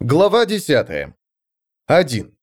Глава 10. 1.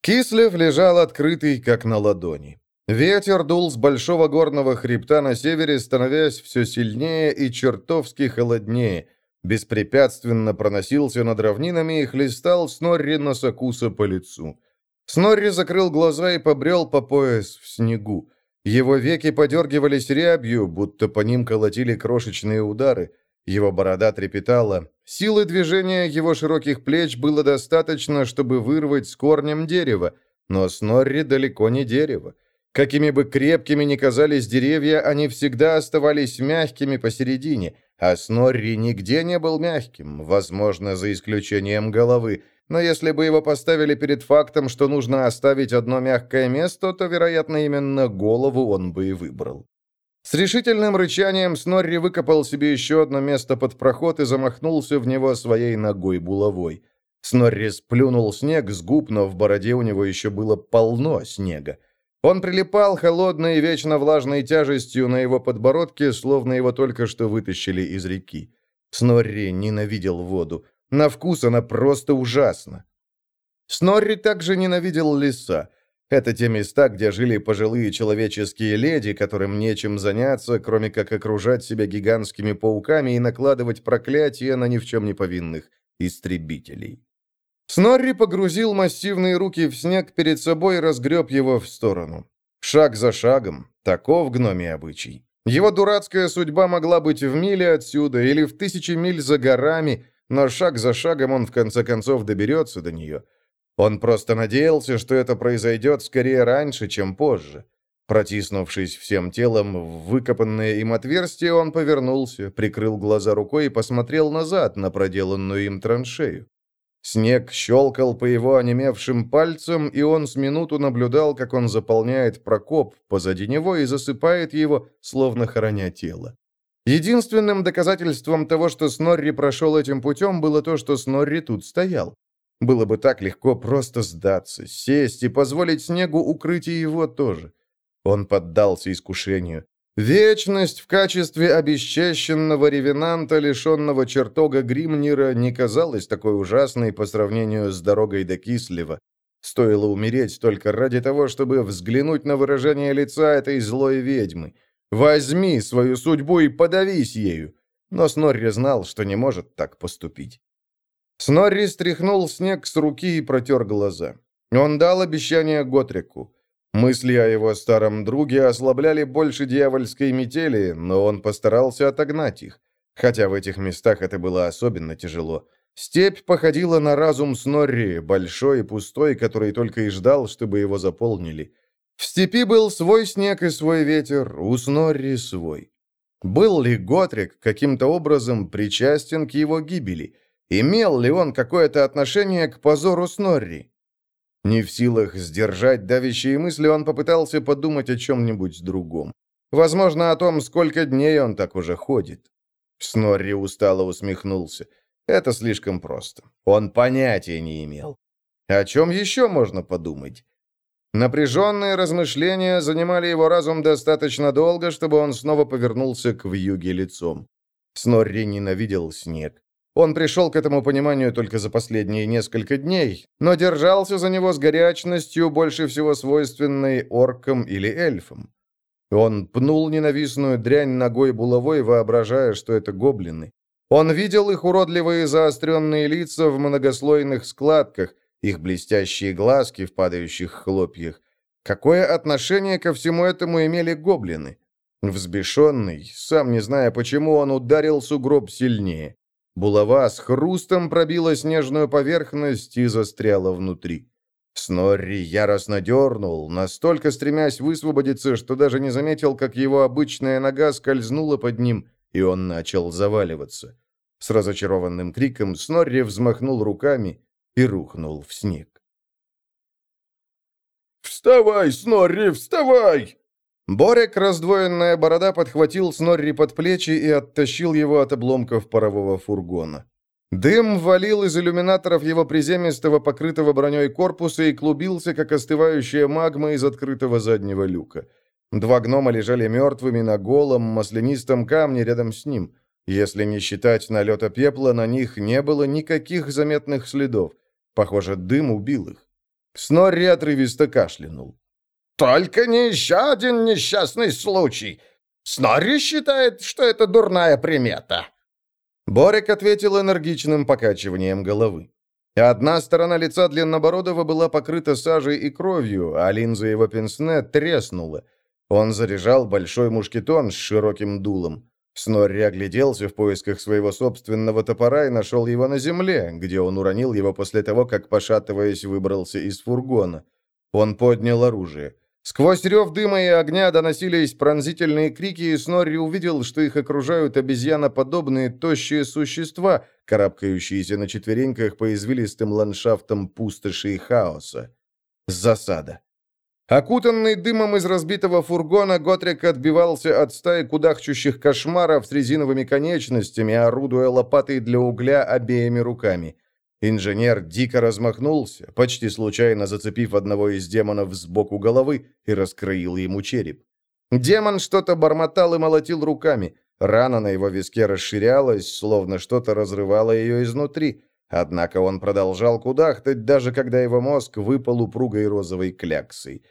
Кислев лежал открытый, как на ладони. Ветер дул с большого горного хребта на севере, становясь все сильнее и чертовски холоднее, беспрепятственно проносился над равнинами и хлестал Снорри Носокуса по лицу. Снорри закрыл глаза и побрел по пояс в снегу. Его веки подергивались рябью, будто по ним колотили крошечные удары. Его борода трепетала. Силы движения его широких плеч было достаточно, чтобы вырвать с корнем дерево, но Снорри далеко не дерево. Какими бы крепкими ни казались деревья, они всегда оставались мягкими посередине, а Снорри нигде не был мягким, возможно, за исключением головы. Но если бы его поставили перед фактом, что нужно оставить одно мягкое место, то, вероятно, именно голову он бы и выбрал. С решительным рычанием Снорри выкопал себе еще одно место под проход и замахнулся в него своей ногой булавой. Снорри сплюнул снег с губ, но в бороде у него еще было полно снега. Он прилипал холодной и вечно влажной тяжестью на его подбородке, словно его только что вытащили из реки. Снорри ненавидел воду. На вкус она просто ужасна. Снорри также ненавидел леса. Это те места, где жили пожилые человеческие леди, которым нечем заняться, кроме как окружать себя гигантскими пауками и накладывать проклятия на ни в чем не повинных истребителей. Снорри погрузил массивные руки в снег перед собой и разгреб его в сторону. Шаг за шагом. Таков гномий обычай. Его дурацкая судьба могла быть в миле отсюда или в тысячи миль за горами, но шаг за шагом он в конце концов доберется до нее – он просто надеялся, что это произойдет скорее раньше, чем позже. Протиснувшись всем телом в выкопанное им отверстие, он повернулся, прикрыл глаза рукой и посмотрел назад на проделанную им траншею. Снег щелкал по его онемевшим пальцам, и он с минуту наблюдал, как он заполняет прокоп позади него и засыпает его, словно хороня тело. Единственным доказательством того, что Снорри прошел этим путем, было то, что Снорри тут стоял. Было бы так легко просто сдаться, сесть и позволить снегу укрыть и его тоже. Он поддался искушению. Вечность в качестве обесчещенного ревенанта, лишенного чертога Гримнира, не казалась такой ужасной по сравнению с дорогой до Кислева. Стоило умереть только ради того, чтобы взглянуть на выражение лица этой злой ведьмы. Возьми свою судьбу и подавись ею. Но Снорри знал, что не может так поступить. Снорри стряхнул снег с руки и протер глаза. Он дал обещание Готрику. Мысли о его старом друге ослабляли больше дьявольской метели, но он постарался отогнать их. Хотя в этих местах это было особенно тяжело. Степь походила на разум Снорри, большой и пустой, который только и ждал, чтобы его заполнили. В степи был свой снег и свой ветер, у Снорри свой. Был ли Готрик каким-то образом причастен к его гибели? Имел ли он какое-то отношение к позору Снорри? Не в силах сдержать давящие мысли, он попытался подумать о чем-нибудь другом. Возможно, о том, сколько дней он так уже ходит. Снорри устало усмехнулся. Это слишком просто. Он понятия не имел. О чем еще можно подумать? Напряженные размышления занимали его разум достаточно долго, чтобы он снова повернулся к вьюге лицом. Снорри ненавидел снег. Он пришел к этому пониманию только за последние несколько дней, но держался за него с горячностью, больше всего свойственной оркам или эльфам. Он пнул ненавистную дрянь ногой булавой, воображая, что это гоблины. Он видел их уродливые заостренные лица в многослойных складках, их блестящие глазки в падающих хлопьях. Какое отношение ко всему этому имели гоблины? Взбешенный, сам не зная почему, он ударил сугроб сильнее. Булава с хрустом пробила снежную поверхность и застряла внутри. Снорри яростно дернул, настолько стремясь высвободиться, что даже не заметил, как его обычная нога скользнула под ним, и он начал заваливаться. С разочарованным криком Снорри взмахнул руками и рухнул в снег. «Вставай, Снорри, вставай!» Борек, раздвоенная борода, подхватил Снорри под плечи и оттащил его от обломков парового фургона. Дым валил из иллюминаторов его приземистого, покрытого броней корпуса и клубился, как остывающая магма из открытого заднего люка. Два гнома лежали мертвыми на голом, маслянистом камне рядом с ним. Если не считать налета пепла, на них не было никаких заметных следов. Похоже, дым убил их. Снорри отрывисто кашлянул. «Только не еще один несчастный случай. Снорри считает, что это дурная примета». Борик ответил энергичным покачиванием головы. Одна сторона лица Длиннобородова была покрыта сажей и кровью, а линза его пенсне треснула. Он заряжал большой мушкетон с широким дулом. Снорри огляделся в поисках своего собственного топора и нашел его на земле, где он уронил его после того, как, пошатываясь, выбрался из фургона. Он поднял оружие. Сквозь рев дыма и огня доносились пронзительные крики, и Снорри увидел, что их окружают обезьяноподобные тощие существа, карабкающиеся на четвереньках по извилистым ландшафтам пустоши и хаоса. Засада. Окутанный дымом из разбитого фургона, Готрик отбивался от стаи кудахчущих кошмаров с резиновыми конечностями, орудуя лопатой для угля обеими руками. Инженер дико размахнулся, почти случайно зацепив одного из демонов сбоку головы и раскроил ему череп. Демон что-то бормотал и молотил руками. Рана на его виске расширялась, словно что-то разрывало ее изнутри. Однако он продолжал кудахтать, даже когда его мозг выпал упругой розовой кляксой.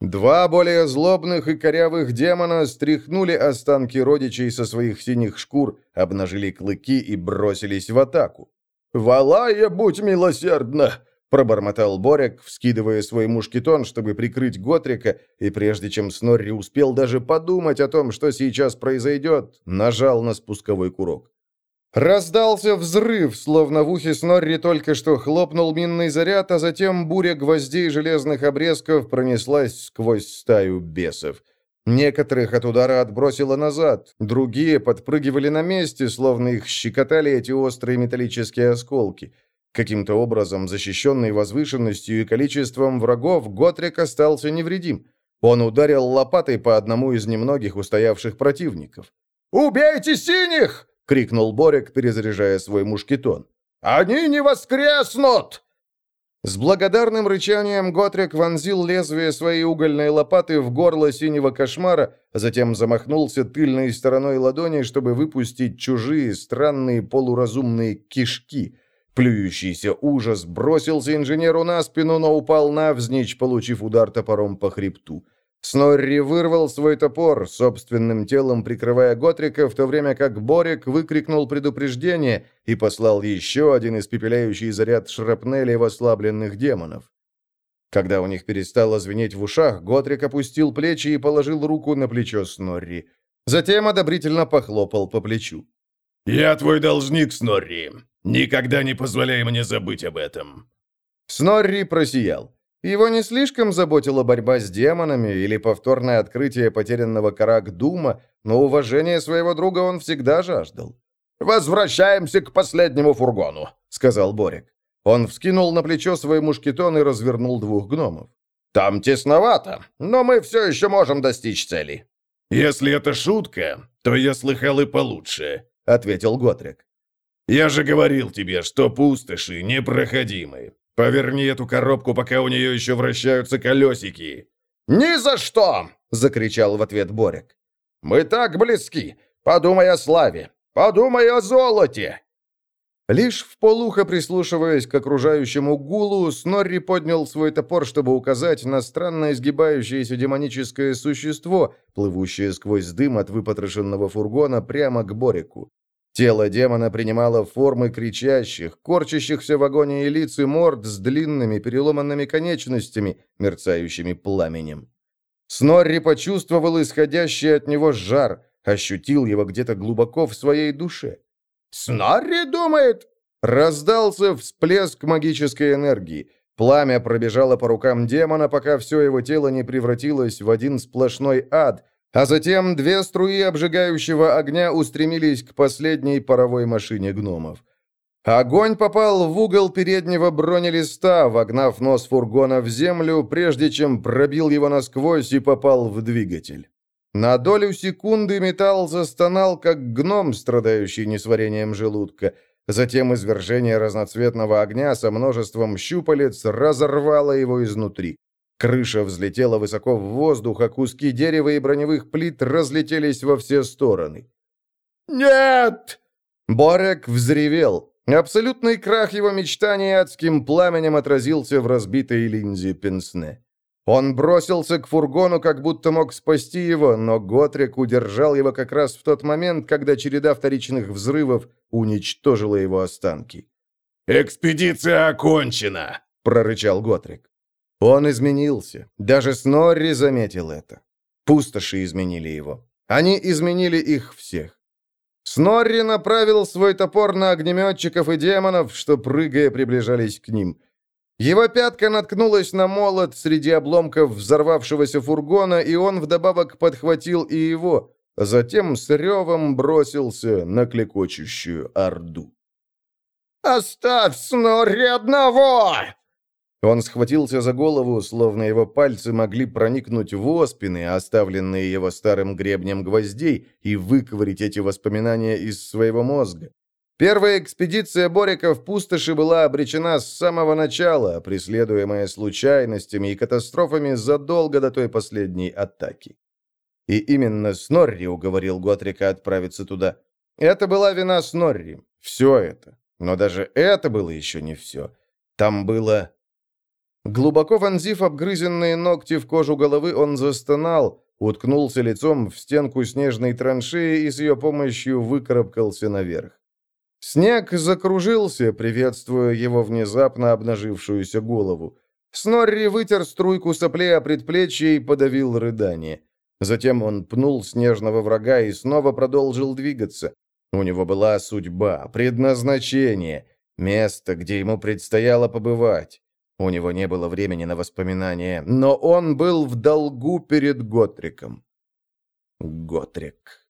Два более злобных и корявых демона стряхнули останки родичей со своих синих шкур, обнажили клыки и бросились в атаку. «Валая, будь милосердна!» — пробормотал Борек, вскидывая свой мушкетон, чтобы прикрыть Готрика, и прежде чем Снорри успел даже подумать о том, что сейчас произойдет, нажал на спусковой курок. Раздался взрыв, словно в ухе Снорри только что хлопнул минный заряд, а затем буря гвоздей железных обрезков пронеслась сквозь стаю бесов. Некоторых от удара отбросило назад, другие подпрыгивали на месте, словно их щекотали эти острые металлические осколки. Каким-то образом, защищенный возвышенностью и количеством врагов, Готрик остался невредим. Он ударил лопатой по одному из немногих устоявших противников. «Убейте синих!» — крикнул Борик, перезаряжая свой мушкетон. «Они не воскреснут!» С благодарным рычанием Готрик вонзил лезвие своей угольной лопаты в горло синего кошмара, затем замахнулся тыльной стороной ладони, чтобы выпустить чужие, странные полуразумные кишки. Плюющийся ужас бросился инженеру на спину, но упал навзничь, получив удар топором по хребту. Снорри вырвал свой топор, собственным телом прикрывая Готрика, в то время как Борик выкрикнул предупреждение и послал еще один испепеляющий заряд шрапнели в ослабленных демонов. Когда у них перестало звенеть в ушах, Готрик опустил плечи и положил руку на плечо Снорри. Затем одобрительно похлопал по плечу. «Я твой должник, Снорри. Никогда не позволяй мне забыть об этом». Снорри просиял. Его не слишком заботила борьба с демонами или повторное открытие потерянного карак Дума, но уважение своего друга он всегда жаждал. «Возвращаемся к последнему фургону», — сказал Борик. Он вскинул на плечо свой мушкетон и развернул двух гномов. «Там тесновато, но мы все еще можем достичь цели». «Если это шутка, то я слыхал и получше», — ответил Готрик. «Я же говорил тебе, что пустоши непроходимы. Поверни эту коробку, пока у нее еще вращаются колесики!» «Ни за что!» — закричал в ответ Борик. «Мы так близки! Подумай о славе! Подумай о золоте!» Лишь в полухо прислушиваясь к окружающему гулу, Снорри поднял свой топор, чтобы указать на странно изгибающееся демоническое существо, плывущее сквозь дым от выпотрошенного фургона прямо к Борику. Тело демона принимало формы кричащих, корчащихся в агонии лиц и морд с длинными переломанными конечностями, мерцающими пламенем. Снорри почувствовал исходящий от него жар, ощутил его где-то глубоко в своей душе. «Снорри думает...» Раздался всплеск магической энергии. Пламя пробежало по рукам демона, пока все его тело не превратилось в один сплошной ад, а затем две струи обжигающего огня устремились к последней паровой машине гномов. Огонь попал в угол переднего бронелиста, вогнав нос фургона в землю, прежде чем пробил его насквозь и попал в двигатель. На долю секунды металл застонал, как гном, страдающий несварением желудка. Затем извержение разноцветного огня со множеством щупалец разорвало его изнутри. Крыша взлетела высоко в воздух, а куски дерева и броневых плит разлетелись во все стороны. Нет!» Борек взревел. Абсолютный крах его мечтаний адским пламенем отразился в разбитой линзе Пенсне. Он бросился к фургону, как будто мог спасти его, но Готрик удержал его как раз в тот момент, когда череда вторичных взрывов уничтожила его останки. «Экспедиция окончена!» — прорычал Готрик. Он изменился. Даже Снорри заметил это. Пустоши изменили его. Они изменили их всех. Снорри направил свой топор на огнеметчиков и демонов, что, прыгая, приближались к ним. Его пятка наткнулась на молот среди обломков взорвавшегося фургона, и он вдобавок подхватил и его, затем с ревом бросился на клекочущую орду. «Оставь Снорри одного!» Он схватился за голову, словно его пальцы могли проникнуть в оспины, оставленные его старым гребнем гвоздей, и выковырить эти воспоминания из своего мозга. Первая экспедиция Борика в пустоши была обречена с самого начала, преследуемая случайностями и катастрофами задолго до той последней атаки. И именно Снорри уговорил Готрика отправиться туда. Это была вина Снорри. Все это. Но даже это было еще не все. Там было... Глубоко вонзив обгрызенные ногти в кожу головы, он застонал, уткнулся лицом в стенку снежной траншеи и с ее помощью выкарабкался наверх. Снег закружился, приветствуя его внезапно обнажившуюся голову. Снорри вытер струйку соплей о предплечье и подавил рыдание. Затем он пнул снежного врага и снова продолжил двигаться. У него была судьба, предназначение, место, где ему предстояло побывать. У него не было времени на воспоминания, но он был в долгу перед Готриком. Готрик.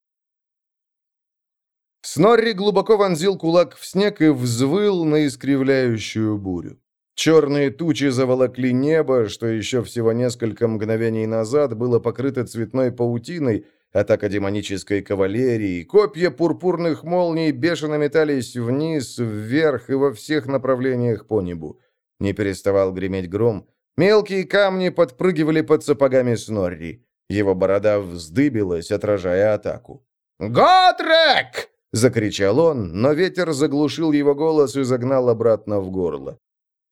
Снорри глубоко вонзил кулак в снег и взвыл на искривляющую бурю. Черные тучи заволокли небо, что еще всего несколько мгновений назад было покрыто цветной паутиной, атака демонической кавалерии, копья пурпурных молний бешено метались вниз, вверх и во всех направлениях по небу. Не переставал греметь гром. Мелкие камни подпрыгивали под сапогами Снорри. Его борода вздыбилась, отражая атаку. «Готрек!» — закричал он, но ветер заглушил его голос и загнал обратно в горло.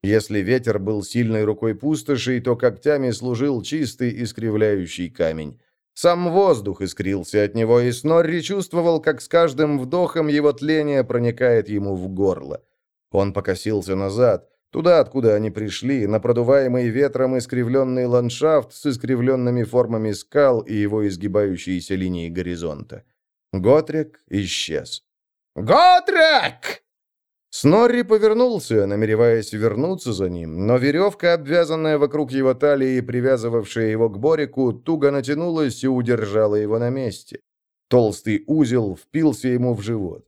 Если ветер был сильной рукой пустоши, то когтями служил чистый искривляющий камень. Сам воздух искрился от него, и Снорри чувствовал, как с каждым вдохом его тление проникает ему в горло. Он покосился назад, туда, откуда они пришли, на продуваемый ветром искривленный ландшафт с искривленными формами скал и его изгибающиеся линии горизонта. Готрек исчез. «Готрек!» Снорри повернулся, намереваясь вернуться за ним, но веревка, обвязанная вокруг его талии и привязывавшая его к Борику, туго натянулась и удержала его на месте. Толстый узел впился ему в живот.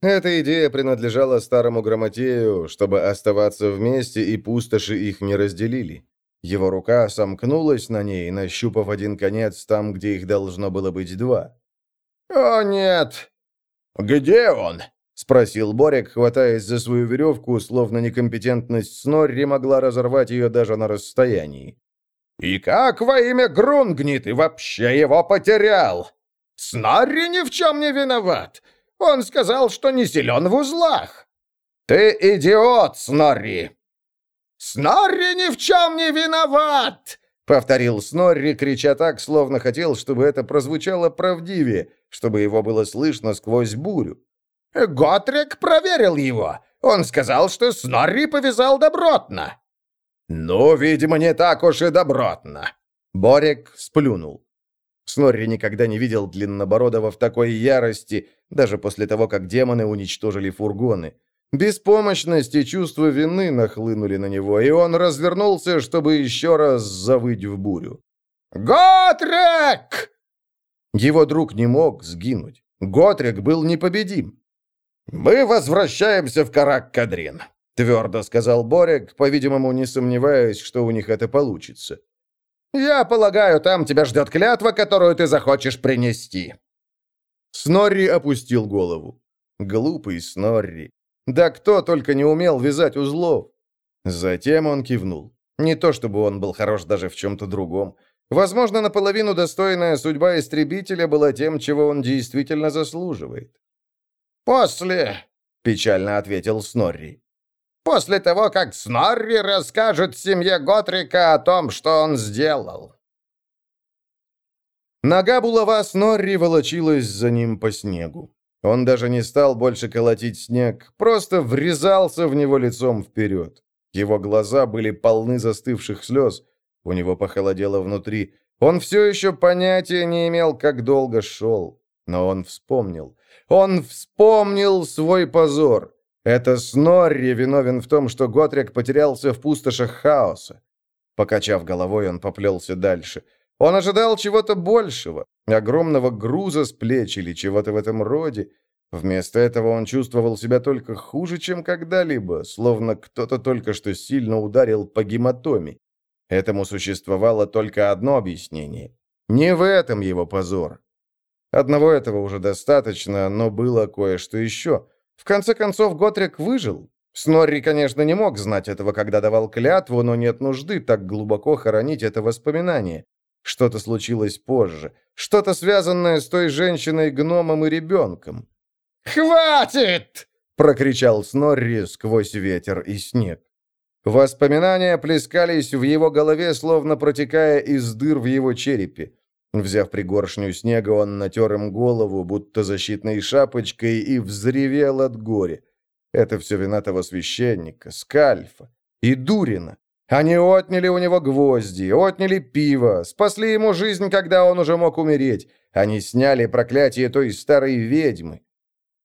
Эта идея принадлежала старому грамотею, чтобы оставаться вместе и пустоши их не разделили. Его рука сомкнулась на ней, нащупав один конец там, где их должно было быть два. «О, нет!» «Где он?» — спросил Борик, хватаясь за свою веревку, словно некомпетентность Снорри могла разорвать ее даже на расстоянии. «И как во имя Грунгни ты вообще его потерял? Снорри ни в чем не виноват. Он сказал, что не силен в узлах. Ты идиот, Снорри!» «Снорри ни в чем не виноват!» Повторил Снорри, крича так, словно хотел, чтобы это прозвучало правдивее, чтобы его было слышно сквозь бурю. «Готрик проверил его. Он сказал, что Снорри повязал добротно». «Ну, видимо, не так уж и добротно». Борик сплюнул. Снорри никогда не видел Длиннобородова в такой ярости, даже после того, как демоны уничтожили фургоны. Беспомощность и чувство вины нахлынули на него, и он развернулся, чтобы еще раз завыть в бурю. «Готрек!» Его друг не мог сгинуть. Готрек был непобедим. «Мы возвращаемся в Карак-Кадрин», — твердо сказал Борек, по-видимому, не сомневаясь, что у них это получится. «Я полагаю, там тебя ждет клятва, которую ты захочешь принести». Снорри опустил голову. Глупый Снорри. Да кто только не умел вязать узлов. Затем он кивнул. Не то чтобы он был хорош даже в чем-то другом. Возможно, наполовину достойная судьба истребителя была тем, чего он действительно заслуживает. «После», — печально ответил Снорри. «После того, как Снорри расскажет семье Готрика о том, что он сделал». Нога булава Снорри волочилась за ним по снегу. Он даже не стал больше колотить снег, просто врезался в него лицом вперед. Его глаза были полны застывших слез, у него похолодело внутри. Он все еще понятия не имел, как долго шел. Но он вспомнил. Он вспомнил свой позор. Это Снорри виновен в том, что Готрик потерялся в пустошах хаоса. Покачав головой, он поплелся дальше. Он ожидал чего-то большего, огромного груза с плеч или чего-то в этом роде. Вместо этого он чувствовал себя только хуже, чем когда-либо, словно кто-то только что сильно ударил по гематоме. Этому существовало только одно объяснение. Не в этом его позор. Одного этого уже достаточно, но было кое-что еще. В конце концов, Готрик выжил. Снорри, конечно, не мог знать этого, когда давал клятву, но нет нужды так глубоко хоронить это воспоминание. Что-то случилось позже. Что-то связанное с той женщиной, гномом и ребенком. «Хватит!» — прокричал Снорри сквозь ветер и снег. Воспоминания плескались в его голове, словно протекая из дыр в его черепе. Взяв пригоршню снега, он натер им голову, будто защитной шапочкой, и взревел от горя. Это все вина того священника, Скальфа и Дурина. Они отняли у него гвозди, отняли пиво, спасли ему жизнь, когда он уже мог умереть. Они сняли проклятие той старой ведьмы.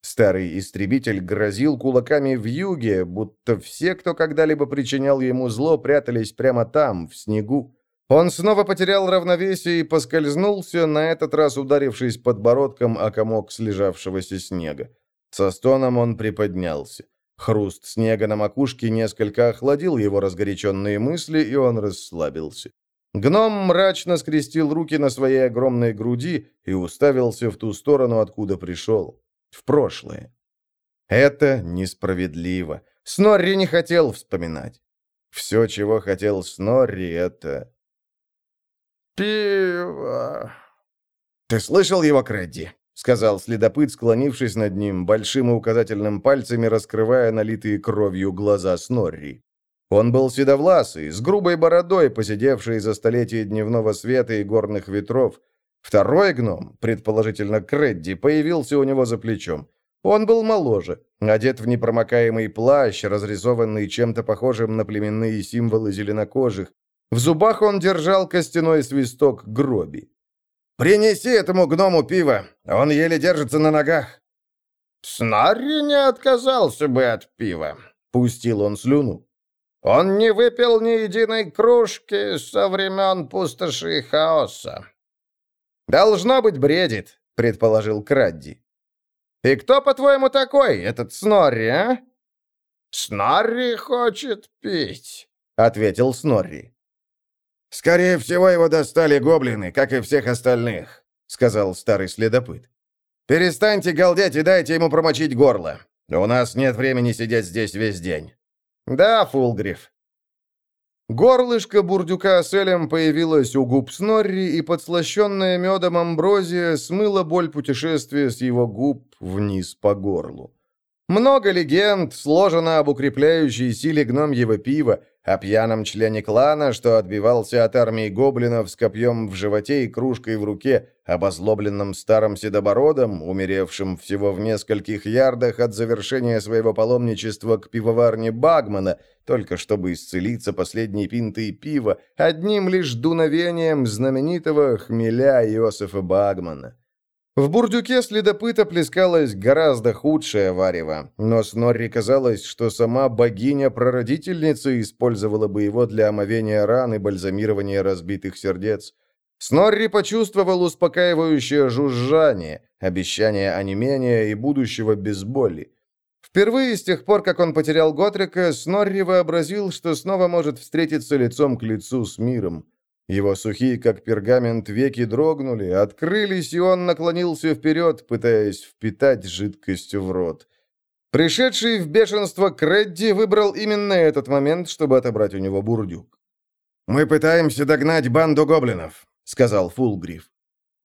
Старый истребитель грозил кулаками в юге, будто все, кто когда-либо причинял ему зло, прятались прямо там, в снегу. Он снова потерял равновесие и поскользнулся, на этот раз ударившись подбородком о комок слежавшегося снега. Со стоном он приподнялся. Хруст снега на макушке несколько охладил его разгоряченные мысли, и он расслабился. Гном мрачно скрестил руки на своей огромной груди и уставился в ту сторону, откуда пришел в прошлое. Это несправедливо. Снорри не хотел вспоминать. Все, чего хотел Снорри, это... «Пиво!» «Ты слышал его, Кредди?» — сказал следопыт, склонившись над ним, большим и указательным пальцами раскрывая налитые кровью глаза Снорри. Он был седовласый, с грубой бородой, посидевший за столетие дневного света и горных ветров, Второй гном, предположительно Кредди, появился у него за плечом. Он был моложе, одет в непромокаемый плащ, разрисованный чем-то похожим на племенные символы зеленокожих. В зубах он держал костяной свисток гроби. «Принеси этому гному пиво, он еле держится на ногах». «Снарри не отказался бы от пива», — пустил он слюну. «Он не выпил ни единой кружки со времен пустоши и хаоса. «Должно быть, бредит», — предположил Крадди. «И кто, по-твоему, такой, этот Снорри, а?» «Снорри хочет пить», — ответил Снорри. «Скорее всего, его достали гоблины, как и всех остальных», — сказал старый следопыт. «Перестаньте галдеть и дайте ему промочить горло. У нас нет времени сидеть здесь весь день». «Да, Фулгриф, Горлышко бурдюка с Элем появилось у губ Снорри, и подслащенная медом амброзия смыла боль путешествия с его губ вниз по горлу. Много легенд сложено об укрепляющей силе гномьего пива, о пьяном члене клана, что отбивался от армии гоблинов с копьем в животе и кружкой в руке, об озлобленном старом седобородом, умеревшем всего в нескольких ярдах от завершения своего паломничества к пивоварне Багмана, только чтобы исцелиться последней пинтой пива, одним лишь дуновением знаменитого хмеля Иосифа Багмана. В бурдюке следопыта плескалось гораздо худшее варево, но Снорри казалось, что сама богиня-прародительница использовала бы его для омовения ран и бальзамирования разбитых сердец. Снорри почувствовал успокаивающее жужжание, обещание онемения и будущего без боли. Впервые с тех пор, как он потерял Готрика, Снорри вообразил, что снова может встретиться лицом к лицу с миром. Его сухие, как пергамент, веки дрогнули, открылись, и он наклонился вперед, пытаясь впитать жидкость в рот. Пришедший в бешенство Кредди выбрал именно этот момент, чтобы отобрать у него бурдюк. «Мы пытаемся догнать банду гоблинов», — сказал Фулгриф.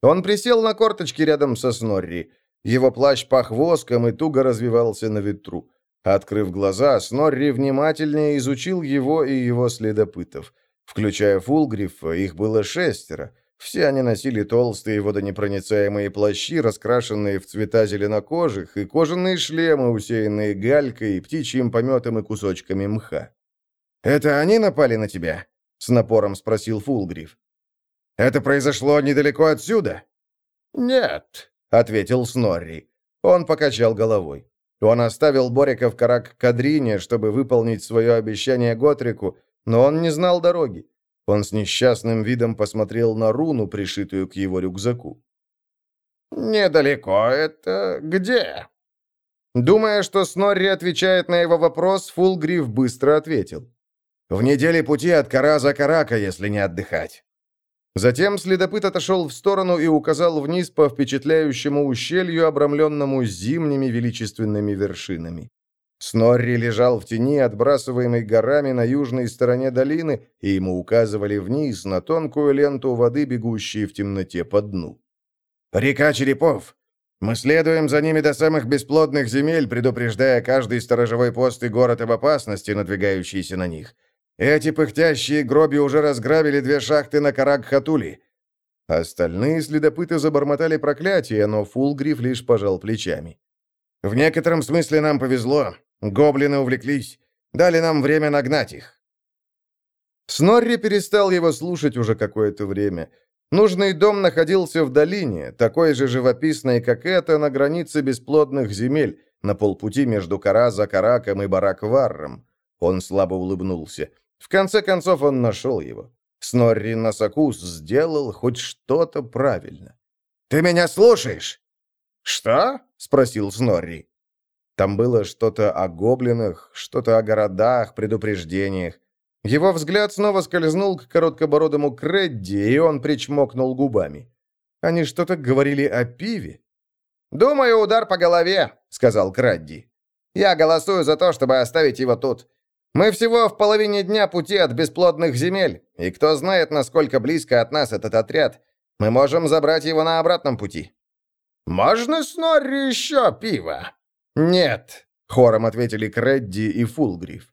Он присел на корточки рядом со Снорри. Его плащ пах воском и туго развивался на ветру. Открыв глаза, Снорри внимательнее изучил его и его следопытов. Включая Фулгрифа, их было шестеро. Все они носили толстые водонепроницаемые плащи, раскрашенные в цвета зеленокожих, и кожаные шлемы, усеянные галькой, птичьим пометом и кусочками мха. «Это они напали на тебя?» — с напором спросил Фулгриф. «Это произошло недалеко отсюда?» «Нет», — ответил Снорри. Он покачал головой. Он оставил Борика в Карак Кадрине, чтобы выполнить свое обещание Готрику, но он не знал дороги. Он с несчастным видом посмотрел на руну, пришитую к его рюкзаку. «Недалеко это где?» Думая, что Снорри отвечает на его вопрос, Фулгриф быстро ответил. «В неделе пути от Караза Карака, если не отдыхать». Затем следопыт отошел в сторону и указал вниз по впечатляющему ущелью, обрамленному зимними величественными вершинами. Снорри лежал в тени, отбрасываемой горами на южной стороне долины, и ему указывали вниз на тонкую ленту воды, бегущей в темноте по дну. «Река Черепов. Мы следуем за ними до самых бесплодных земель, предупреждая каждый сторожевой пост и город об опасности, надвигающейся на них. Эти пыхтящие гроби уже разграбили две шахты на Карак-Хатули». Остальные следопыты забормотали проклятие, но Фулгриф лишь пожал плечами. «В некотором смысле нам повезло. Гоблины увлеклись. Дали нам время нагнать их. Снорри перестал его слушать уже какое-то время. Нужный дом находился в долине, такой же живописной, как это, на границе бесплодных земель, на полпути между Караза-Караком и Барак-Варром. Он слабо улыбнулся. В конце концов он нашел его. Снорри Насакус сделал хоть что-то правильно. «Ты меня слушаешь?» «Что?» — спросил Снорри. Там было что-то о гоблинах, что-то о городах, предупреждениях. Его взгляд снова скользнул к короткобородому Кредди, и он причмокнул губами. Они что-то говорили о пиве. «Думаю, удар по голове», — сказал Кредди. «Я голосую за то, чтобы оставить его тут. Мы всего в половине дня пути от бесплодных земель, и кто знает, насколько близко от нас этот отряд. Мы можем забрать его на обратном пути». «Можно, Снорри, еще пиво?» «Нет», — хором ответили Кредди и Фулгриф.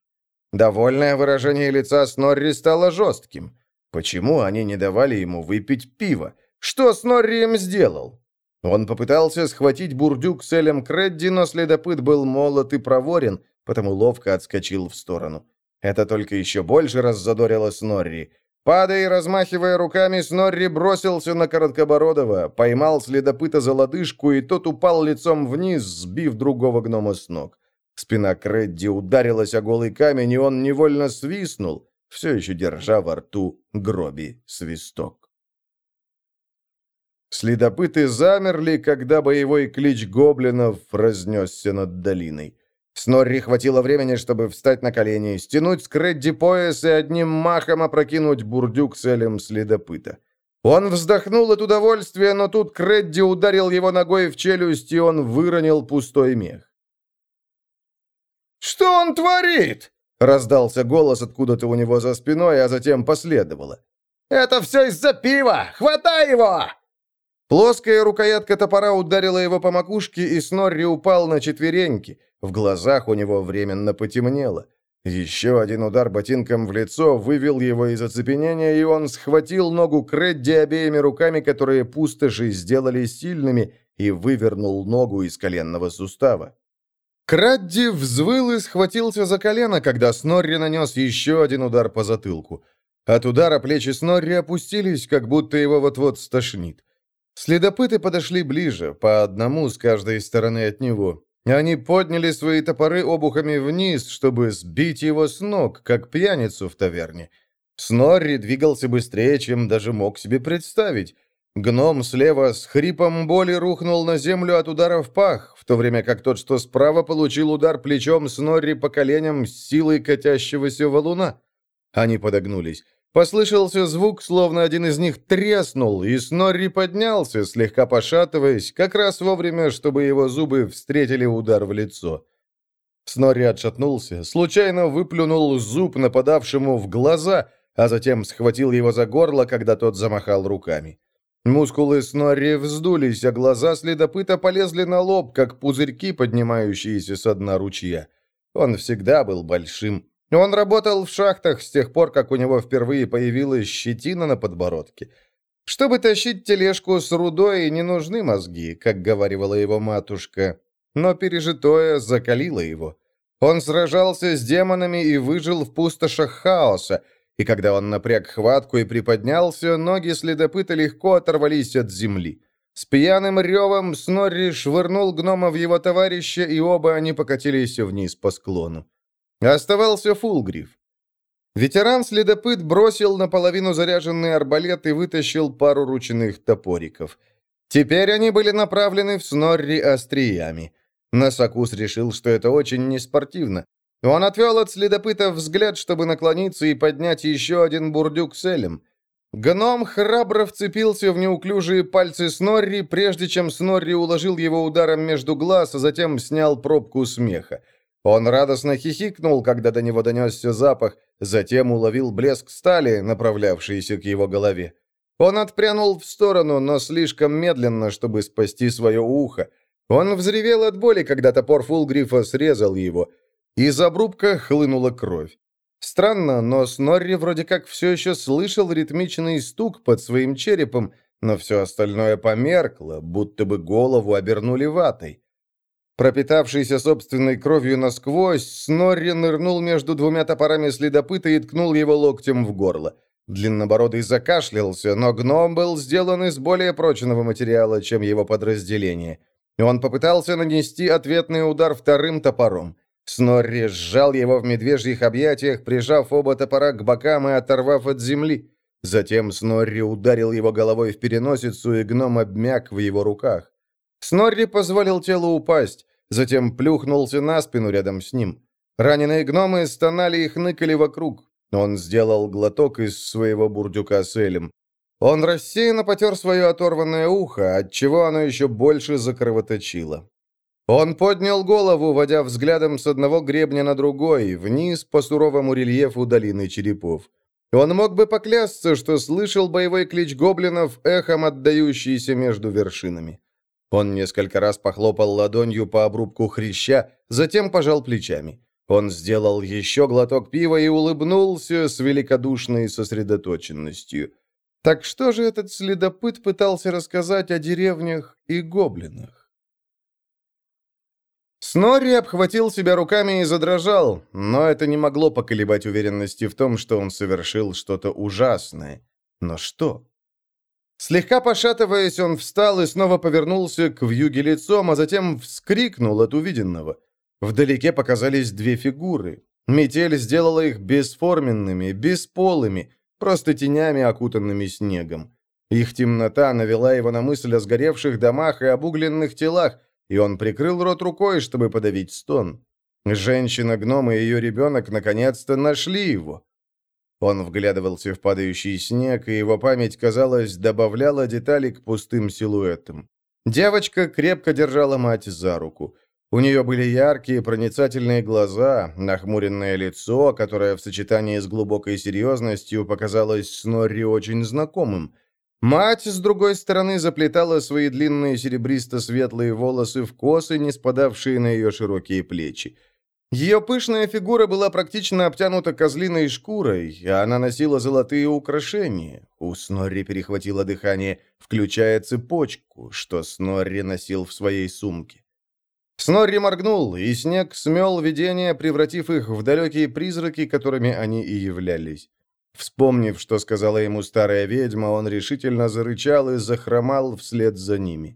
Довольное выражение лица Снорри стало жестким. Почему они не давали ему выпить пиво? Что Снорри им сделал? Он попытался схватить бурдюк с Элем Кредди, но следопыт был молод и проворен, потому ловко отскочил в сторону. Это только еще больше раззадорило Снорри. Падая и размахивая руками, Снорри бросился на Короткобородова, поймал следопыта за лодыжку, и тот упал лицом вниз, сбив другого гнома с ног. Спина Кредди ударилась о голый камень, и он невольно свистнул, все еще держа во рту гроби свисток. Следопыты замерли, когда боевой клич гоблинов разнесся над долиной. Снорри хватило времени, чтобы встать на колени, стянуть с Кредди пояс и одним махом опрокинуть бурдюк с Элем следопыта. Он вздохнул от удовольствия, но тут Кредди ударил его ногой в челюсть, и он выронил пустой мех. «Что он творит?» — раздался голос откуда-то у него за спиной, а затем последовало. «Это все из-за пива! Хватай его!» Плоская рукоятка топора ударила его по макушке, и Снорри упал на четвереньки. В глазах у него временно потемнело. Еще один удар ботинком в лицо вывел его из оцепенения, и он схватил ногу Кредди обеими руками, которые пустоши сделали сильными, и вывернул ногу из коленного сустава. Крадди взвыл и схватился за колено, когда Снорри нанес еще один удар по затылку. От удара плечи Снорри опустились, как будто его вот-вот стошнит. Следопыты подошли ближе, по одному с каждой стороны от него. Они подняли свои топоры обухами вниз, чтобы сбить его с ног, как пьяницу в таверне. Снорри двигался быстрее, чем даже мог себе представить. Гном слева с хрипом боли рухнул на землю от удара в пах, в то время как тот, что справа, получил удар плечом Снорри по коленям с силой катящегося валуна. Они подогнулись. Послышался звук, словно один из них треснул, и Снорри поднялся, слегка пошатываясь, как раз вовремя, чтобы его зубы встретили удар в лицо. Снорри отшатнулся, случайно выплюнул зуб нападавшему в глаза, а затем схватил его за горло, когда тот замахал руками. Мускулы Снорри вздулись, а глаза следопыта полезли на лоб, как пузырьки, поднимающиеся со дна ручья. Он всегда был большим. Он работал в шахтах с тех пор, как у него впервые появилась щетина на подбородке. Чтобы тащить тележку с рудой, не нужны мозги, как говорила его матушка. Но пережитое закалило его. Он сражался с демонами и выжил в пустошах хаоса, и когда он напряг хватку и приподнялся, ноги следопыта легко оторвались от земли. С пьяным ревом Снорри швырнул гнома в его товарища, и оба они покатились вниз по склону. Оставался Фулгриф. Ветеран-следопыт бросил наполовину заряженный арбалет и вытащил пару ручных топориков. Теперь они были направлены в Снорри остриями. Насакус решил, что это очень неспортивно. Он отвел от следопыта взгляд, чтобы наклониться и поднять еще один бурдюк с элем. Гном храбро вцепился в неуклюжие пальцы Снорри, прежде чем Снорри уложил его ударом между глаз, а затем снял пробку смеха. Он радостно хихикнул, когда до него донесся запах, затем уловил блеск стали, направлявшийся к его голове. Он отпрянул в сторону, но слишком медленно, чтобы спасти свое ухо. Он взревел от боли, когда топор Фулгрифа срезал его. Из обрубка хлынула кровь. Странно, но Снорри вроде как все еще слышал ритмичный стук под своим черепом, но все остальное померкло, будто бы голову обернули ватой. Пропитавшийся собственной кровью насквозь, Снорри нырнул между двумя топорами следопыта и ткнул его локтем в горло. Длиннобородый закашлялся, но гном был сделан из более прочного материала, чем его подразделение. Он попытался нанести ответный удар вторым топором. Снорри сжал его в медвежьих объятиях, прижав оба топора к бокам и оторвав от земли. Затем Снорри ударил его головой в переносицу, и гном обмяк в его руках. Снорри позволил телу упасть, затем плюхнулся на спину рядом с ним. Раненые гномы стонали и хныкали вокруг. Он сделал глоток из своего бурдюка с элем. Он рассеянно потер свое оторванное ухо, отчего оно еще больше закровоточило. Он поднял голову, водя взглядом с одного гребня на другой, вниз по суровому рельефу долины черепов. Он мог бы поклясться, что слышал боевой клич гоблинов, эхом отдающийся между вершинами. Он несколько раз похлопал ладонью по обрубку хряща, затем пожал плечами. Он сделал еще глоток пива и улыбнулся с великодушной сосредоточенностью. Так что же этот следопыт пытался рассказать о деревнях и гоблинах? Снорри обхватил себя руками и задрожал, но это не могло поколебать уверенности в том, что он совершил что-то ужасное. Но что? Слегка пошатываясь, он встал и снова повернулся к вьюге лицом, а затем вскрикнул от увиденного. Вдалеке показались две фигуры. Метель сделала их бесформенными, бесполыми, просто тенями, окутанными снегом. Их темнота навела его на мысль о сгоревших домах и обугленных телах, и он прикрыл рот рукой, чтобы подавить стон. Женщина-гном и ее ребенок наконец-то нашли его. Он вглядывался в падающий снег, и его память, казалось, добавляла детали к пустым силуэтам. Девочка крепко держала мать за руку. У нее были яркие, проницательные глаза, нахмуренное лицо, которое в сочетании с глубокой серьезностью показалось Снорри очень знакомым – Мать, с другой стороны, заплетала свои длинные серебристо-светлые волосы в косы, не спадавшие на ее широкие плечи. Ее пышная фигура была практично обтянута козлиной шкурой, а она носила золотые украшения. У Снорри перехватило дыхание, включая цепочку, что Снорри носил в своей сумке. Снорри моргнул, и снег смел видение, превратив их в далекие призраки, которыми они и являлись. Вспомнив, что сказала ему старая ведьма, он решительно зарычал и захромал вслед за ними.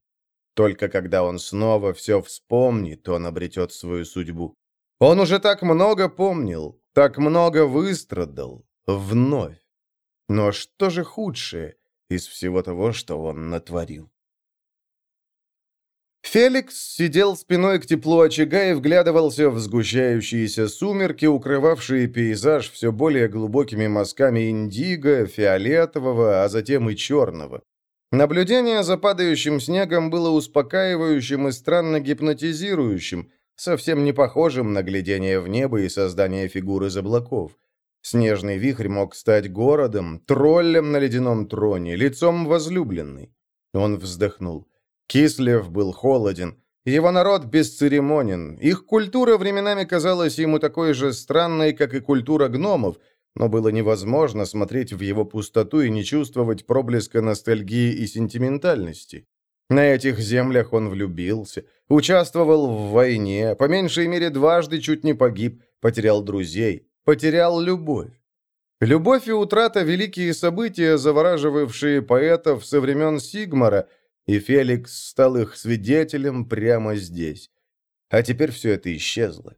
Только когда он снова все вспомнит, он обретет свою судьбу. Он уже так много помнил, так много выстрадал. Вновь. Но что же худшее из всего того, что он натворил? Феликс сидел спиной к теплу очага и вглядывался в сгущающиеся сумерки, укрывавшие пейзаж все более глубокими мазками индиго, фиолетового, а затем и черного. Наблюдение за падающим снегом было успокаивающим и странно гипнотизирующим, совсем не похожим на глядение в небо и создание фигуры из облаков. Снежный вихрь мог стать городом, троллем на ледяном троне, лицом возлюбленной. Он вздохнул. Кислев был холоден. Его народ бесцеремонен. Их культура временами казалась ему такой же странной, как и культура гномов, но было невозможно смотреть в его пустоту и не чувствовать проблеска ностальгии и сентиментальности. На этих землях он влюбился, участвовал в войне, по меньшей мере дважды чуть не погиб, потерял друзей, потерял любовь. Любовь и утрата – великие события, завораживавшие поэтов со времен Сигмара, и Феликс стал их свидетелем прямо здесь. А теперь все это исчезло.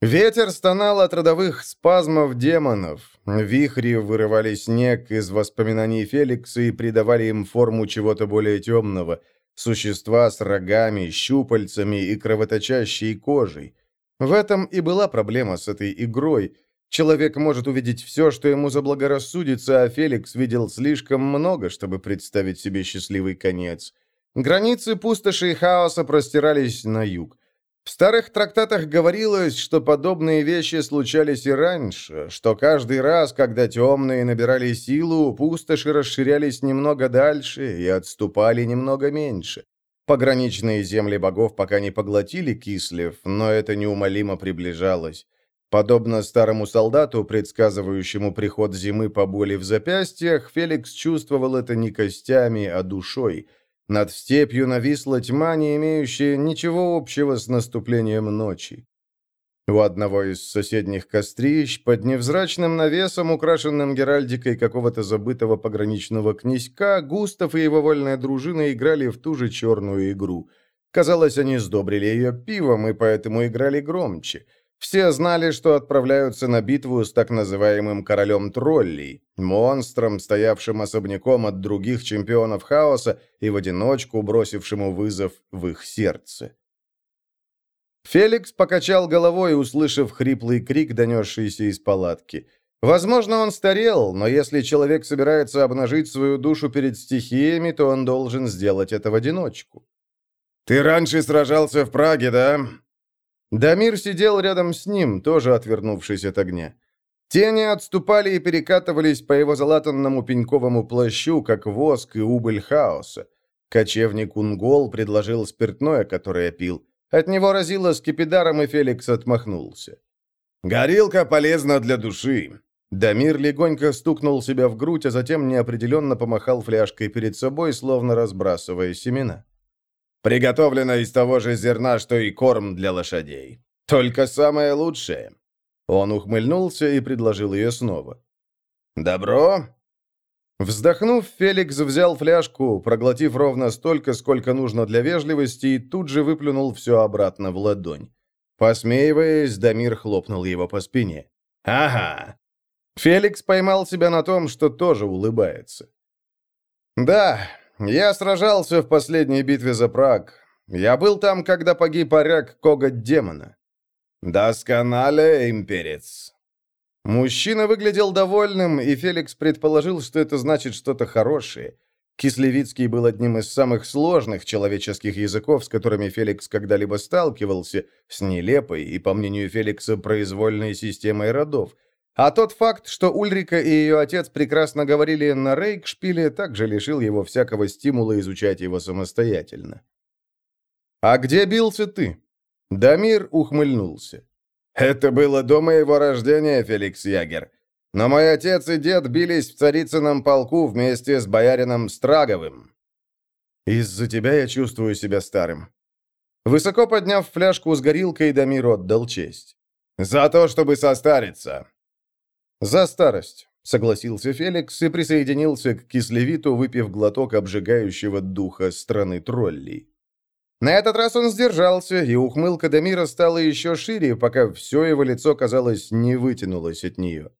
Ветер стонал от родовых спазмов демонов. Вихри вырывали снег из воспоминаний Феликса и придавали им форму чего-то более темного. Существа с рогами, щупальцами и кровоточащей кожей. В этом и была проблема с этой игрой. Человек может увидеть все, что ему заблагорассудится, а Феликс видел слишком много, чтобы представить себе счастливый конец. Границы пустоши и хаоса простирались на юг. В старых трактатах говорилось, что подобные вещи случались и раньше, что каждый раз, когда темные набирали силу, пустоши расширялись немного дальше и отступали немного меньше. Пограничные земли богов пока не поглотили Кислев, но это неумолимо приближалось. Подобно старому солдату, предсказывающему приход зимы по боли в запястьях, Феликс чувствовал это не костями, а душой – над степью нависла тьма, не имеющая ничего общего с наступлением ночи. У одного из соседних кострищ, под невзрачным навесом, украшенным геральдикой какого-то забытого пограничного князька, Густав и его вольная дружина играли в ту же черную игру. Казалось, они сдобрили ее пивом и поэтому играли громче – все знали, что отправляются на битву с так называемым королем троллей, монстром, стоявшим особняком от других чемпионов хаоса и в одиночку бросившему вызов в их сердце. Феликс покачал головой, услышав хриплый крик, донесшийся из палатки. Возможно, он старел, но если человек собирается обнажить свою душу перед стихиями, то он должен сделать это в одиночку. «Ты раньше сражался в Праге, да?» Дамир сидел рядом с ним, тоже отвернувшись от огня. Тени отступали и перекатывались по его залатанному пеньковому плащу, как воск и убыль хаоса. Кочевник Унгол предложил спиртное, которое пил. От него разило скипидаром, и Феликс отмахнулся. «Горилка полезна для души». Дамир легонько стукнул себя в грудь, а затем неопределенно помахал фляжкой перед собой, словно разбрасывая семена. Приготовлено из того же зерна, что и корм для лошадей. Только самое лучшее». Он ухмыльнулся и предложил ее снова. «Добро?» Вздохнув, Феликс взял фляжку, проглотив ровно столько, сколько нужно для вежливости, и тут же выплюнул все обратно в ладонь. Посмеиваясь, Дамир хлопнул его по спине. «Ага!» Феликс поймал себя на том, что тоже улыбается. «Да, я сражался в последней битве за Праг. Я был там, когда погиб оряк коготь демона. Досконале, имперец. Мужчина выглядел довольным, и Феликс предположил, что это значит что-то хорошее. Кислевицкий был одним из самых сложных человеческих языков, с которыми Феликс когда-либо сталкивался, с нелепой и, по мнению Феликса, произвольной системой родов – а тот факт, что Ульрика и ее отец прекрасно говорили на Рейкшпиле, также лишил его всякого стимула изучать его самостоятельно. «А где бился ты?» Дамир ухмыльнулся. «Это было до моего рождения, Феликс Ягер. Но мой отец и дед бились в царицыном полку вместе с боярином Страговым. Из-за тебя я чувствую себя старым». Высоко подняв фляжку с горилкой, Дамир отдал честь. «За то, чтобы состариться. «За старость», — согласился Феликс и присоединился к кислевиту, выпив глоток обжигающего духа страны троллей. На этот раз он сдержался, и ухмылка Дамира стала еще шире, пока все его лицо, казалось, не вытянулось от нее.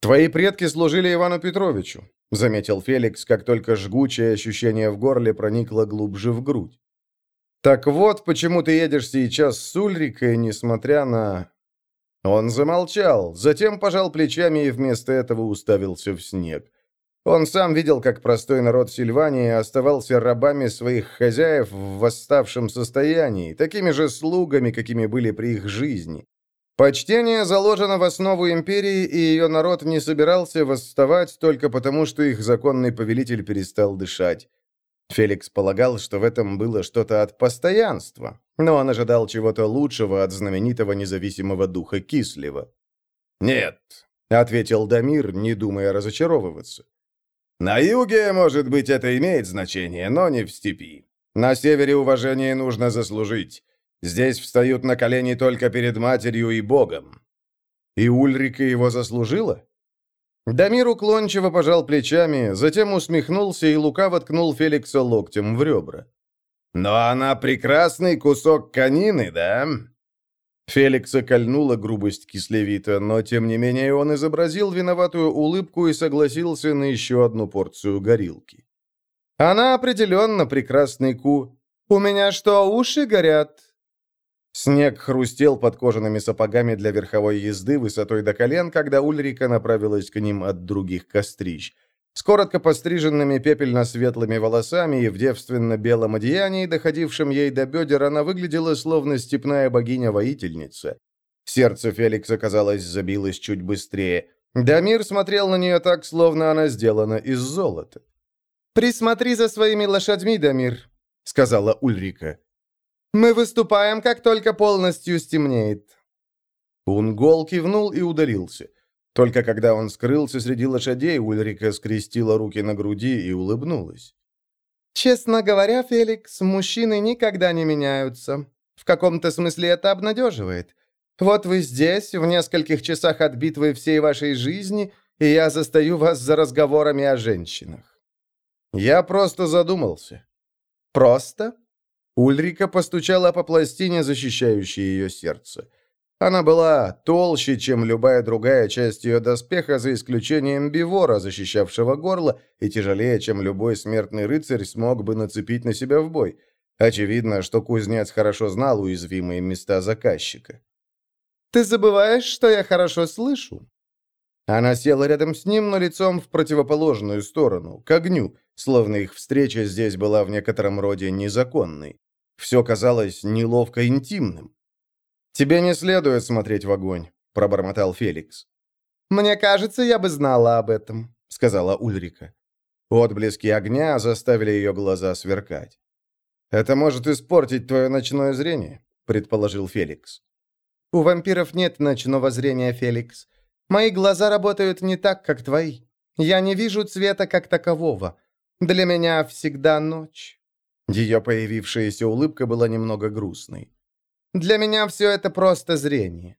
«Твои предки служили Ивану Петровичу», — заметил Феликс, как только жгучее ощущение в горле проникло глубже в грудь. «Так вот, почему ты едешь сейчас с Ульрикой, несмотря на...» Он замолчал, затем пожал плечами и вместо этого уставился в снег. Он сам видел, как простой народ Сильвании оставался рабами своих хозяев в восставшем состоянии, такими же слугами, какими были при их жизни. Почтение заложено в основу империи, и ее народ не собирался восставать только потому, что их законный повелитель перестал дышать. Феликс полагал, что в этом было что-то от постоянства, но он ожидал чего-то лучшего от знаменитого независимого духа Кислева. «Нет», — ответил Дамир, не думая разочаровываться. «На юге, может быть, это имеет значение, но не в степи. На севере уважение нужно заслужить. Здесь встают на колени только перед матерью и Богом». «И Ульрика его заслужила?» Дамир уклончиво пожал плечами, затем усмехнулся и лукаво ткнул Феликса локтем в ребра. «Но она прекрасный кусок конины, да?» Феликса кольнула грубость кислевита, но тем не менее он изобразил виноватую улыбку и согласился на еще одну порцию горилки. «Она определенно прекрасный ку. У меня что, уши горят?» Снег хрустел под кожаными сапогами для верховой езды высотой до колен, когда Ульрика направилась к ним от других кострищ. С коротко постриженными пепельно-светлыми волосами и в девственно-белом одеянии, доходившем ей до бедер, она выглядела словно степная богиня-воительница. Сердце Феликса, казалось, забилось чуть быстрее. Дамир смотрел на нее так, словно она сделана из золота. «Присмотри за своими лошадьми, Дамир», — сказала Ульрика. Мы выступаем, как только полностью стемнеет». Унгол кивнул и удалился. Только когда он скрылся среди лошадей, Ульрика скрестила руки на груди и улыбнулась. «Честно говоря, Феликс, мужчины никогда не меняются. В каком-то смысле это обнадеживает. Вот вы здесь, в нескольких часах от битвы всей вашей жизни, и я застаю вас за разговорами о женщинах». Я просто задумался. «Просто?» Ульрика постучала по пластине, защищающей ее сердце. Она была толще, чем любая другая часть ее доспеха, за исключением бивора, защищавшего горло, и тяжелее, чем любой смертный рыцарь смог бы нацепить на себя в бой. Очевидно, что кузнец хорошо знал уязвимые места заказчика. «Ты забываешь, что я хорошо слышу?» Она села рядом с ним, но лицом в противоположную сторону, к огню, словно их встреча здесь была в некотором роде незаконной. Все казалось неловко интимным. «Тебе не следует смотреть в огонь», — пробормотал Феликс. «Мне кажется, я бы знала об этом», — сказала Ульрика. Отблески огня заставили ее глаза сверкать. «Это может испортить твое ночное зрение», — предположил Феликс. «У вампиров нет ночного зрения, Феликс. Мои глаза работают не так, как твои. Я не вижу цвета как такового. Для меня всегда ночь». Ее появившаяся улыбка была немного грустной. «Для меня все это просто зрение».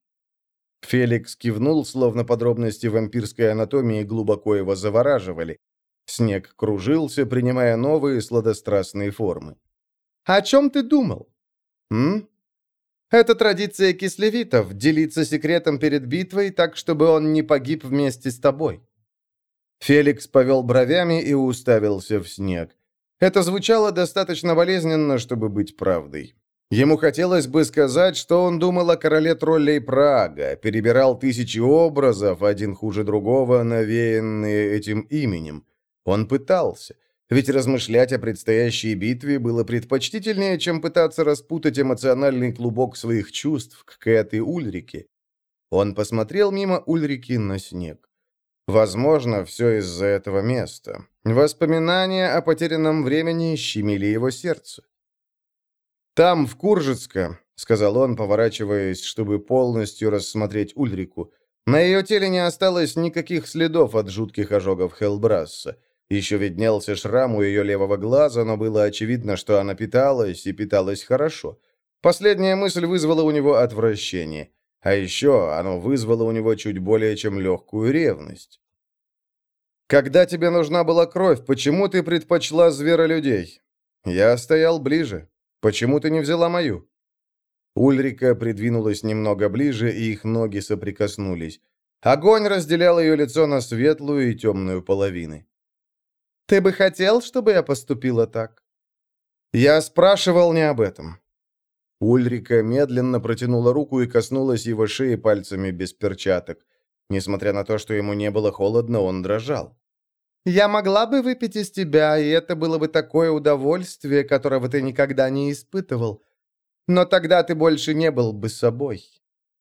Феликс кивнул, словно подробности вампирской анатомии глубоко его завораживали. Снег кружился, принимая новые сладострастные формы. «О чем ты думал?» «М?» «Это традиция кислевитов — делиться секретом перед битвой так, чтобы он не погиб вместе с тобой». Феликс повел бровями и уставился в снег. Это звучало достаточно болезненно, чтобы быть правдой. Ему хотелось бы сказать, что он думал о короле троллей Прага, перебирал тысячи образов, один хуже другого, навеянные этим именем. Он пытался, ведь размышлять о предстоящей битве было предпочтительнее, чем пытаться распутать эмоциональный клубок своих чувств к Кэт и Ульрике. Он посмотрел мимо Ульрики на снег. Возможно, все из-за этого места. Воспоминания о потерянном времени щемили его сердце. «Там, в Куржицко», — сказал он, поворачиваясь, чтобы полностью рассмотреть Ульрику, на ее теле не осталось никаких следов от жутких ожогов Хелбрасса. Еще виднелся шрам у ее левого глаза, но было очевидно, что она питалась, и питалась хорошо. Последняя мысль вызвала у него отвращение. А еще оно вызвало у него чуть более чем легкую ревность. «Когда тебе нужна была кровь, почему ты предпочла зверолюдей? Я стоял ближе. Почему ты не взяла мою?» Ульрика придвинулась немного ближе, и их ноги соприкоснулись. Огонь разделял ее лицо на светлую и темную половины. «Ты бы хотел, чтобы я поступила так?» «Я спрашивал не об этом. Ульрика медленно протянула руку и коснулась его шеи пальцами без перчаток. Несмотря на то, что ему не было холодно, он дрожал. «Я могла бы выпить из тебя, и это было бы такое удовольствие, которого ты никогда не испытывал. Но тогда ты больше не был бы собой».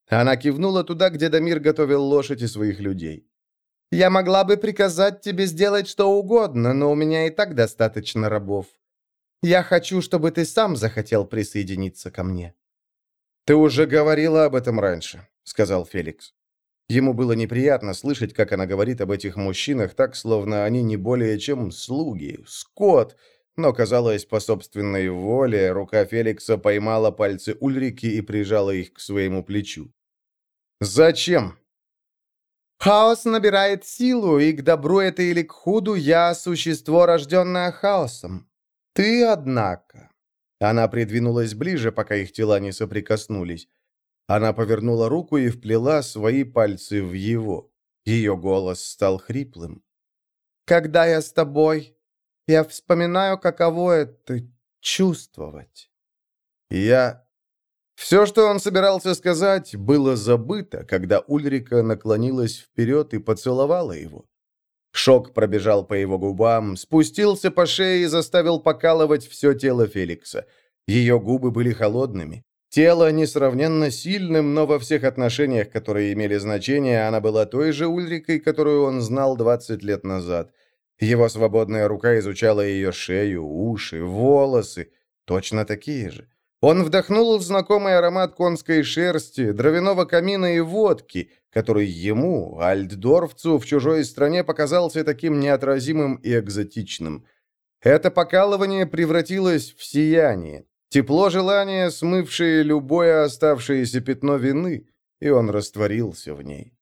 Она кивнула туда, где Дамир готовил лошадь и своих людей. «Я могла бы приказать тебе сделать что угодно, но у меня и так достаточно рабов. Я хочу, чтобы ты сам захотел присоединиться ко мне». «Ты уже говорила об этом раньше», — сказал Феликс. Ему было неприятно слышать, как она говорит об этих мужчинах так, словно они не более чем слуги, скот, но, казалось, по собственной воле рука Феликса поймала пальцы Ульрики и прижала их к своему плечу. «Зачем?» «Хаос набирает силу, и к добру это или к худу я существо, рожденное хаосом. Ты, однако...» Она придвинулась ближе, пока их тела не соприкоснулись. Она повернула руку и вплела свои пальцы в его. Ее голос стал хриплым. «Когда я с тобой, я вспоминаю, каково это чувствовать». Я... Все, что он собирался сказать, было забыто, когда Ульрика наклонилась вперед и поцеловала его. Шок пробежал по его губам, спустился по шее и заставил покалывать все тело Феликса. Ее губы были холодными. Тело несравненно сильным, но во всех отношениях, которые имели значение, она была той же Ульрикой, которую он знал 20 лет назад. Его свободная рука изучала ее шею, уши, волосы, точно такие же. Он вдохнул знакомый аромат конской шерсти, дровяного камина и водки, который ему, альтдорфцу, в чужой стране показался таким неотразимым и экзотичным. Это покалывание превратилось в сияние. Тепло желания, смывшее любое оставшееся пятно вины, и он растворился в ней.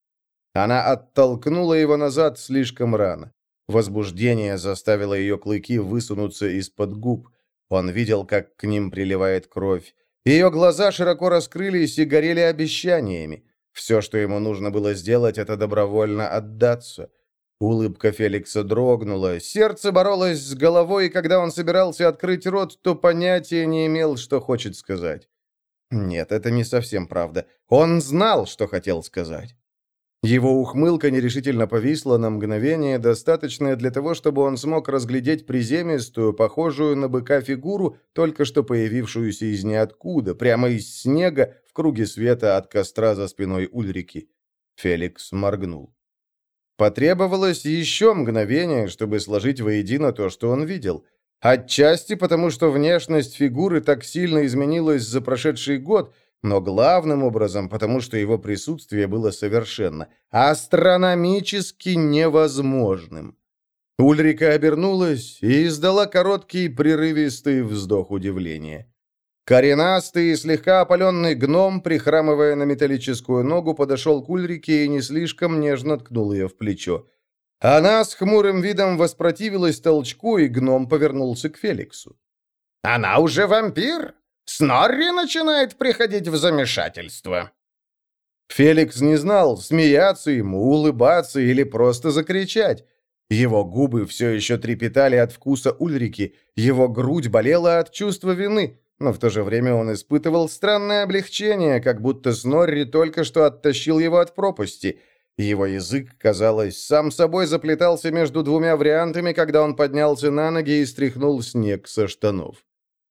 Она оттолкнула его назад слишком рано. Возбуждение заставило ее клыки высунуться из-под губ. Он видел, как к ним приливает кровь. Ее глаза широко раскрылись и горели обещаниями. Все, что ему нужно было сделать, это добровольно отдаться. Улыбка Феликса дрогнула, сердце боролось с головой, и когда он собирался открыть рот, то понятия не имел, что хочет сказать. Нет, это не совсем правда. Он знал, что хотел сказать. Его ухмылка нерешительно повисла на мгновение, достаточное для того, чтобы он смог разглядеть приземистую, похожую на быка фигуру, только что появившуюся из ниоткуда, прямо из снега, в круге света от костра за спиной Ульрики. Феликс моргнул. Потребовалось еще мгновение, чтобы сложить воедино то, что он видел. Отчасти потому, что внешность фигуры так сильно изменилась за прошедший год, но главным образом потому, что его присутствие было совершенно астрономически невозможным. Ульрика обернулась и издала короткий прерывистый вздох удивления. Коренастый и слегка опаленный гном, прихрамывая на металлическую ногу, подошел к Ульрике и не слишком нежно ткнул ее в плечо. Она с хмурым видом воспротивилась толчку, и гном повернулся к Феликсу. «Она уже вампир? Снорри начинает приходить в замешательство». Феликс не знал, смеяться ему, улыбаться или просто закричать. Его губы все еще трепетали от вкуса Ульрики, его грудь болела от чувства вины, но в то же время он испытывал странное облегчение, как будто Снорри только что оттащил его от пропасти. Его язык, казалось, сам собой заплетался между двумя вариантами, когда он поднялся на ноги и стряхнул снег со штанов.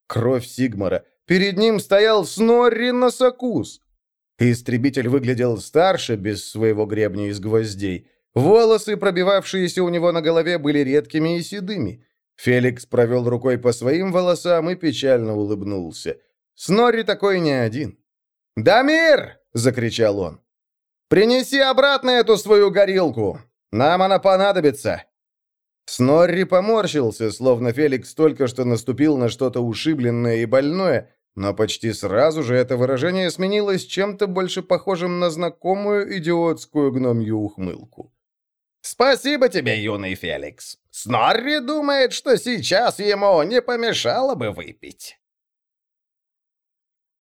Кровь Сигмара. Перед ним стоял Снорри Носокус. Истребитель выглядел старше, без своего гребня из гвоздей. Волосы, пробивавшиеся у него на голове, были редкими и седыми. Феликс провел рукой по своим волосам и печально улыбнулся. Снорри такой не один. «Дамир!» — закричал он. «Принеси обратно эту свою горилку! Нам она понадобится!» Снорри поморщился, словно Феликс только что наступил на что-то ушибленное и больное, но почти сразу же это выражение сменилось чем-то больше похожим на знакомую идиотскую гномью ухмылку. «Спасибо тебе, юный Феликс. Снорри думает, что сейчас ему не помешало бы выпить».